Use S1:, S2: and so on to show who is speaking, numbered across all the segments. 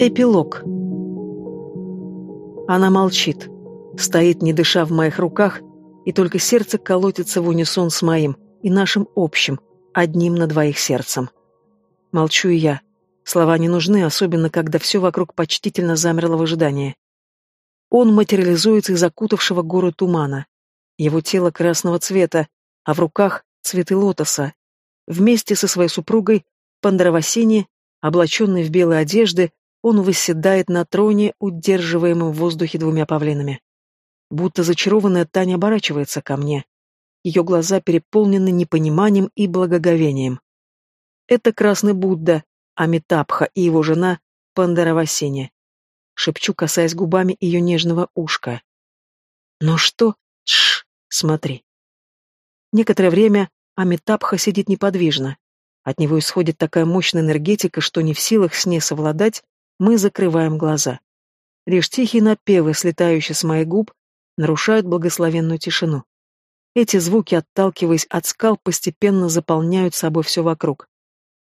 S1: Эпилог. Она молчит, стоит, не дыша в моих руках, и только сердце колотится в унисон с моим и нашим общим, одним на двоих сердцем. Молчу и я. Слова не нужны, особенно когда все вокруг почтительно замерло в ожидании. Он материализуется из окутавшего гору тумана. Его тело красного цвета, а в руках цветы лотоса. Вместе со своей супругой Пандравасини, облаченный в белые одежды, он восседает на троне, удерживаемом в воздухе двумя павлинами. Будто зачарованная Таня оборачивается ко мне. Ее глаза переполнены непониманием и благоговением. Это красный Будда, Амитабха и его жена Пандаравасини. Шепчу, касаясь губами ее нежного ушка. «Ну что? Тш, смотри». Некоторое время Амитабха сидит неподвижно. От него исходит такая мощная энергетика, что не в силах с ней совладать, мы закрываем глаза. Лишь тихие напевы, слетающие с моих губ, нарушают благословенную тишину. Эти звуки, отталкиваясь от скал, постепенно заполняют собой все вокруг.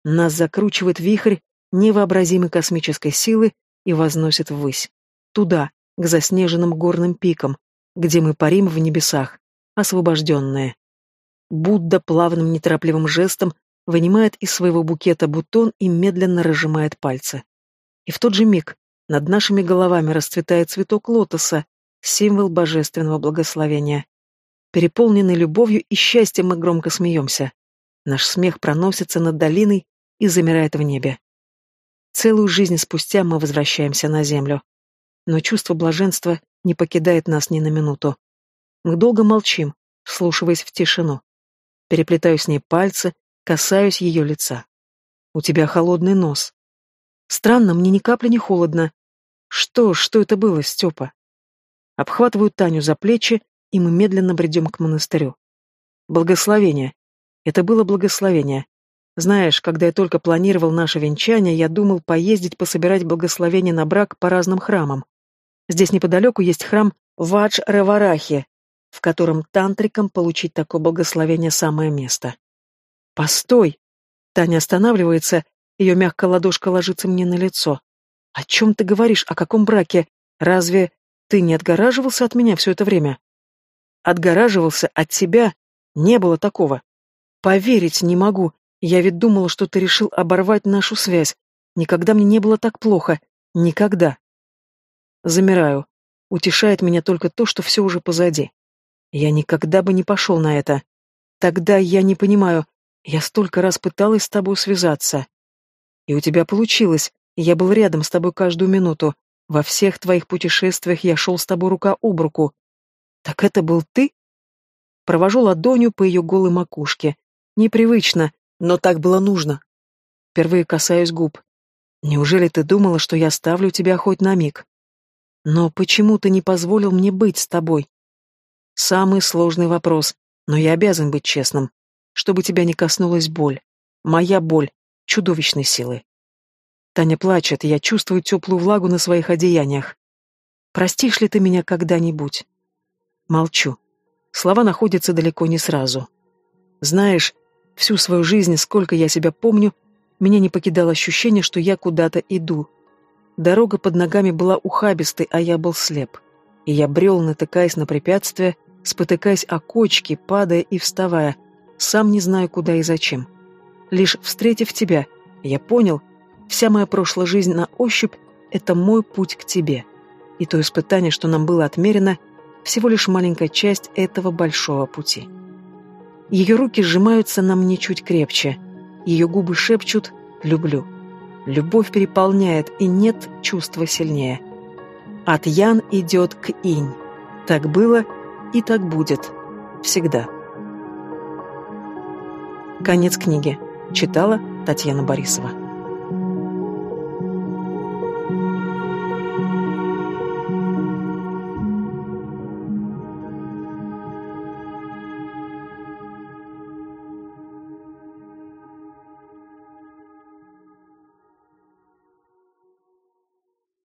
S1: Нас закручивает вихрь невообразимой космической силы и возносит ввысь. Туда, к заснеженным горным пикам, где мы парим в небесах, освобожденные. Будда плавным неторопливым жестом вынимает из своего букета бутон и медленно разжимает пальцы. И в тот же миг над нашими головами расцветает цветок лотоса, символ божественного благословения. Переполненный любовью и счастьем мы громко смеемся. Наш смех проносится над долиной и замирает в небе. Целую жизнь спустя мы возвращаемся на землю. Но чувство блаженства не покидает нас ни на минуту. Мы долго молчим, вслушиваясь в тишину. Переплетаю с ней пальцы, касаюсь ее лица. У тебя холодный нос. Странно, мне ни капли не холодно. Что, что это было, Степа? Обхватываю Таню за плечи, и мы медленно бредем к монастырю. Благословение. Это было благословение. Знаешь, когда я только планировал наше венчание, я думал поездить пособирать благословение на брак по разным храмам. Здесь неподалеку есть храм Вадж-Раварахи, в котором тантрикам получить такое благословение самое место. Постой! Таня останавливается, ее мягкая ладошка ложится мне на лицо. О чем ты говоришь? О каком браке? Разве ты не отгораживался от меня все это время? Отгораживался от тебя? Не было такого. Поверить не могу. Я ведь думала, что ты решил оборвать нашу связь. Никогда мне не было так плохо. Никогда. Замираю. Утешает меня только то, что все уже позади. Я никогда бы не пошел на это. Тогда я не понимаю. Я столько раз пыталась с тобой связаться. И у тебя получилось. Я был рядом с тобой каждую минуту. Во всех твоих путешествиях я шел с тобой рука об руку. Так это был ты? Провожу ладонью по ее голой макушке. Непривычно, но так было нужно. Впервые касаюсь губ. Неужели ты думала, что я оставлю тебя хоть на миг? Но почему ты не позволил мне быть с тобой? Самый сложный вопрос, но я обязан быть честным. Чтобы тебя не коснулась боль. Моя боль, чудовищной силы. Таня плачет, и я чувствую теплую влагу на своих одеяниях. Простишь ли ты меня когда-нибудь? Молчу. Слова находятся далеко не сразу. Знаешь, всю свою жизнь, сколько я себя помню, меня не покидало ощущение, что я куда-то иду. Дорога под ногами была ухабистой, а я был слеп. И я брел, натыкаясь на препятствия, спотыкаясь о кочки, падая и вставая, сам не знаю куда и зачем. Лишь встретив тебя, я понял, вся моя прошлая жизнь на ощупь — это мой путь к тебе. И то испытание, что нам было отмерено, всего лишь маленькая часть этого большого пути. Ее руки сжимаются на мне чуть крепче. Ее губы шепчут «люблю». Любовь переполняет, и нет чувства сильнее. От Ян идет к Инь. Так было и так будет. Всегда. Конец книги. Читала Татьяна Борисова.